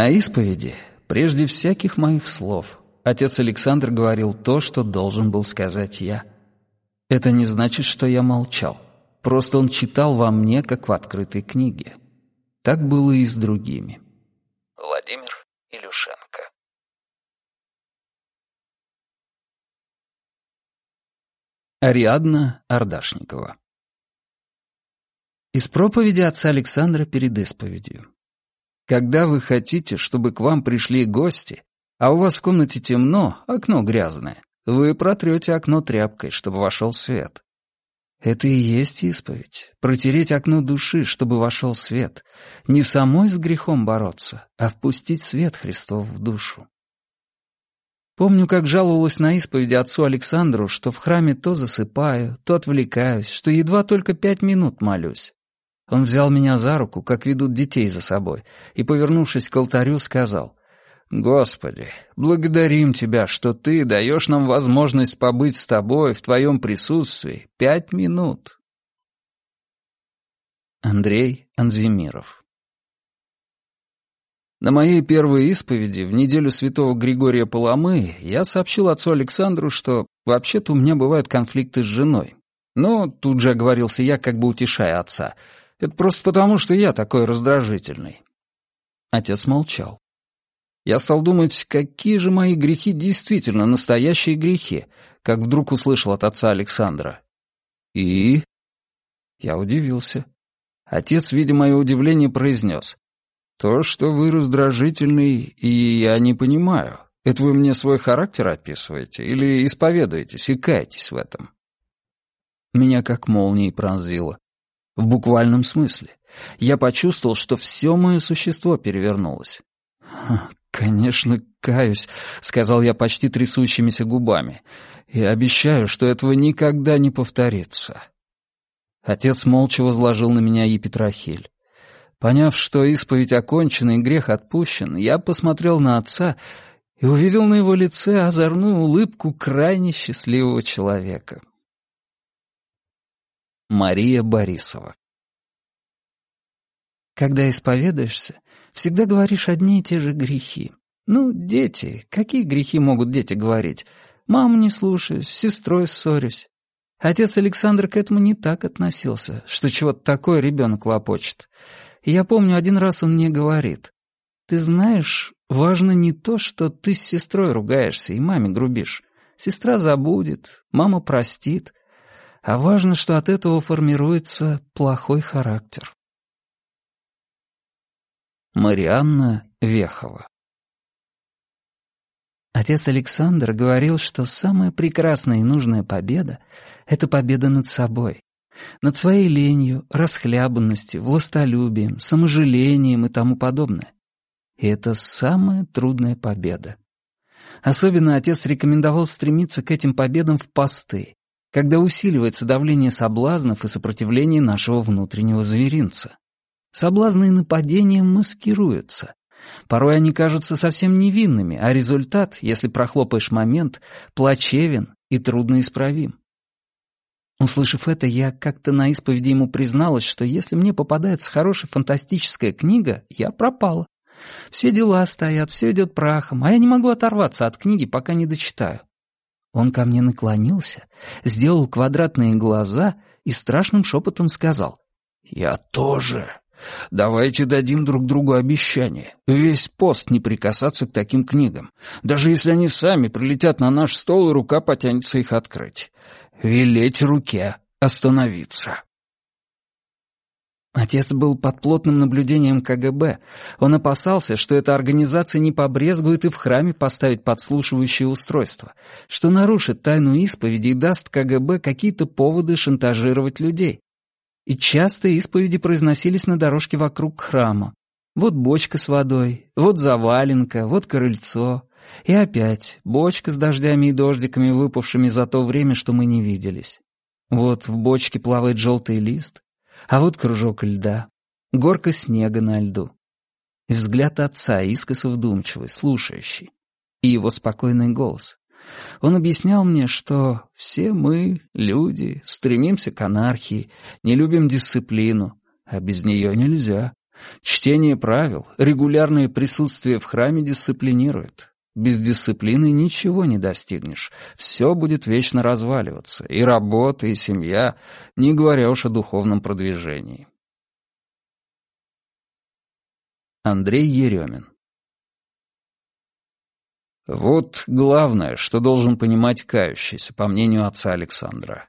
На исповеди, прежде всяких моих слов, отец Александр говорил то, что должен был сказать я. Это не значит, что я молчал. Просто он читал во мне, как в открытой книге. Так было и с другими. Владимир Илюшенко Ариадна Ардашникова Из проповеди отца Александра перед исповедью. Когда вы хотите, чтобы к вам пришли гости, а у вас в комнате темно, окно грязное, вы протрете окно тряпкой, чтобы вошел свет. Это и есть исповедь. Протереть окно души, чтобы вошел свет. Не самой с грехом бороться, а впустить свет Христов в душу. Помню, как жаловалась на исповеди отцу Александру, что в храме то засыпаю, то отвлекаюсь, что едва только пять минут молюсь. Он взял меня за руку, как ведут детей за собой, и, повернувшись к алтарю, сказал, «Господи, благодарим Тебя, что Ты даешь нам возможность побыть с Тобой в Твоем присутствии пять минут». Андрей Анзимиров на моей первой исповеди в неделю святого Григория Паламы я сообщил отцу Александру, что вообще-то у меня бывают конфликты с женой. Но тут же оговорился я, как бы утешая отца. Это просто потому, что я такой раздражительный. Отец молчал. Я стал думать, какие же мои грехи действительно настоящие грехи, как вдруг услышал от отца Александра. И... Я удивился. Отец, видя мое удивление, произнес. То, что вы раздражительный, и я не понимаю. Это вы мне свой характер описываете или исповедуетесь и каетесь в этом? Меня как молнией пронзило. В буквальном смысле. Я почувствовал, что все мое существо перевернулось. «Конечно, каюсь», — сказал я почти трясущимися губами. «И обещаю, что этого никогда не повторится». Отец молча возложил на меня епитрахиль. Поняв, что исповедь окончена и грех отпущен, я посмотрел на отца и увидел на его лице озорную улыбку крайне счастливого человека. Мария Борисова Когда исповедуешься, всегда говоришь одни и те же грехи. Ну, дети, какие грехи могут дети говорить? Маму не слушаюсь, с сестрой ссорюсь. Отец Александр к этому не так относился, что чего-то такое ребенок лопочет. Я помню, один раз он мне говорит, «Ты знаешь, важно не то, что ты с сестрой ругаешься и маме грубишь. Сестра забудет, мама простит. А важно, что от этого формируется плохой характер». Марианна Вехова Отец Александр говорил, что самая прекрасная и нужная победа — это победа над собой, над своей ленью, расхлябанностью, властолюбием, саможалением и тому подобное. И это самая трудная победа. Особенно отец рекомендовал стремиться к этим победам в посты, когда усиливается давление соблазнов и сопротивление нашего внутреннего зверинца. Соблазны нападения маскируются. Порой они кажутся совсем невинными, а результат, если прохлопаешь момент, плачевен и трудноисправим. Услышав это, я как-то на исповеди ему призналась, что если мне попадается хорошая фантастическая книга, я пропала. Все дела стоят, все идет прахом, а я не могу оторваться от книги, пока не дочитаю. Он ко мне наклонился, сделал квадратные глаза и страшным шепотом сказал «Я тоже. Давайте дадим друг другу обещание. Весь пост не прикасаться к таким книгам, даже если они сами прилетят на наш стол и рука потянется их открыть велеть руке остановиться. Отец был под плотным наблюдением КГБ. Он опасался, что эта организация не побрезгует и в храме поставить подслушивающее устройство, что нарушит тайну исповеди и даст КГБ какие-то поводы шантажировать людей. И часто исповеди произносились на дорожке вокруг храма. Вот бочка с водой, вот заваленка, вот крыльцо, и опять бочка с дождями и дождиками, выпавшими за то время, что мы не виделись. Вот в бочке плавает желтый лист, а вот кружок льда, горка снега на льду. И взгляд отца, искоса вдумчивый, слушающий. И его спокойный голос. Он объяснял мне, что все мы, люди, стремимся к анархии, не любим дисциплину, а без нее нельзя. Чтение правил, регулярное присутствие в храме дисциплинирует. Без дисциплины ничего не достигнешь. Все будет вечно разваливаться. И работа, и семья, не говоря уж о духовном продвижении. Андрей Еремин Вот главное, что должен понимать кающийся, по мнению отца Александра.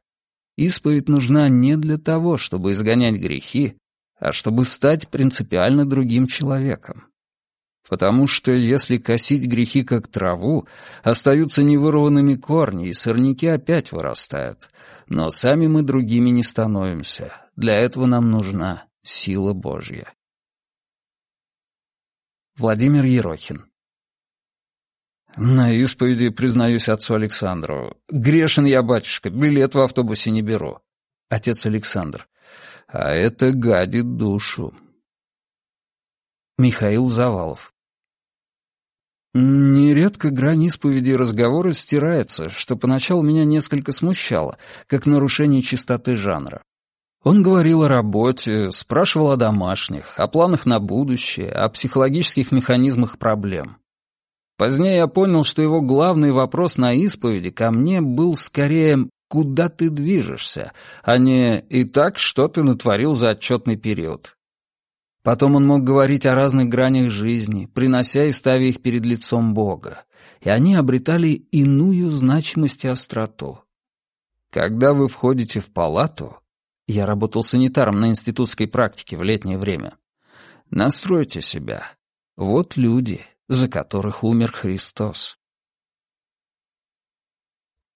Исповедь нужна не для того, чтобы изгонять грехи, а чтобы стать принципиально другим человеком. Потому что если косить грехи как траву, остаются невырванными корни, и сорняки опять вырастают. Но сами мы другими не становимся. Для этого нам нужна сила Божья. Владимир Ерохин На исповеди признаюсь отцу Александру. Грешен я, батюшка, билет в автобусе не беру. Отец Александр. А это гадит душу. Михаил Завалов. Нередко грань исповеди и разговора стирается, что поначалу меня несколько смущало, как нарушение чистоты жанра. Он говорил о работе, спрашивал о домашних, о планах на будущее, о психологических механизмах проблем. Позднее я понял, что его главный вопрос на исповеди ко мне был скорее куда ты движешься, а не «и так, что ты натворил за отчетный период». Потом он мог говорить о разных гранях жизни, принося и ставя их перед лицом Бога, и они обретали иную значимость и остроту. Когда вы входите в палату, я работал санитаром на институтской практике в летнее время, настройте себя. Вот люди, за которых умер Христос.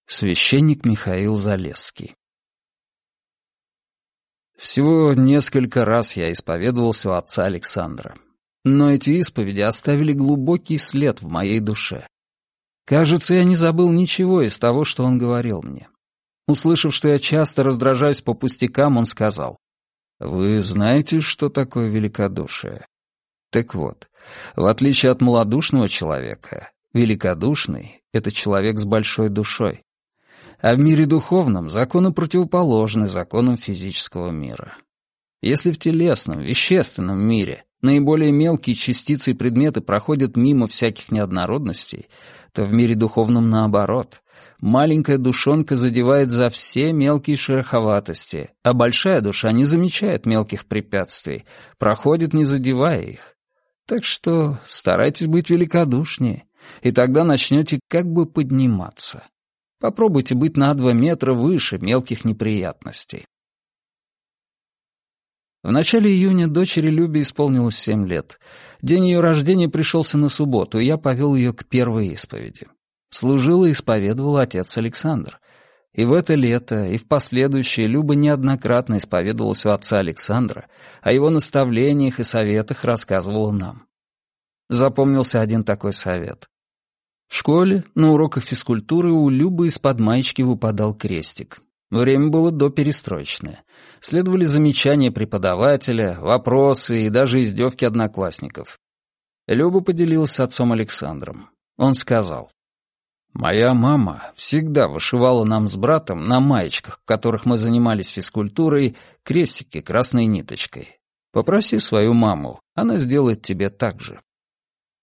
Священник Михаил Залесский Всего несколько раз я исповедовался у отца Александра. Но эти исповеди оставили глубокий след в моей душе. Кажется, я не забыл ничего из того, что он говорил мне. Услышав, что я часто раздражаюсь по пустякам, он сказал, «Вы знаете, что такое великодушие?» Так вот, в отличие от малодушного человека, великодушный — это человек с большой душой. А в мире духовном законы противоположны законам физического мира. Если в телесном, вещественном мире наиболее мелкие частицы и предметы проходят мимо всяких неоднородностей, то в мире духовном наоборот. Маленькая душонка задевает за все мелкие шероховатости, а большая душа не замечает мелких препятствий, проходит, не задевая их. Так что старайтесь быть великодушнее, и тогда начнете как бы подниматься. Попробуйте быть на два метра выше мелких неприятностей. В начале июня дочери Любе исполнилось семь лет. День ее рождения пришелся на субботу, и я повел ее к первой исповеди. Служил и исповедовал отец Александр. И в это лето, и в последующее Люба неоднократно исповедовалась у отца Александра, о его наставлениях и советах рассказывала нам. Запомнился один такой совет. В школе на уроках физкультуры у Любы из-под маечки выпадал крестик. Время было доперестроечное. Следовали замечания преподавателя, вопросы и даже издевки одноклассников. Люба поделилась с отцом Александром. Он сказал, «Моя мама всегда вышивала нам с братом на маечках, в которых мы занимались физкультурой, крестики красной ниточкой. Попроси свою маму, она сделает тебе так же».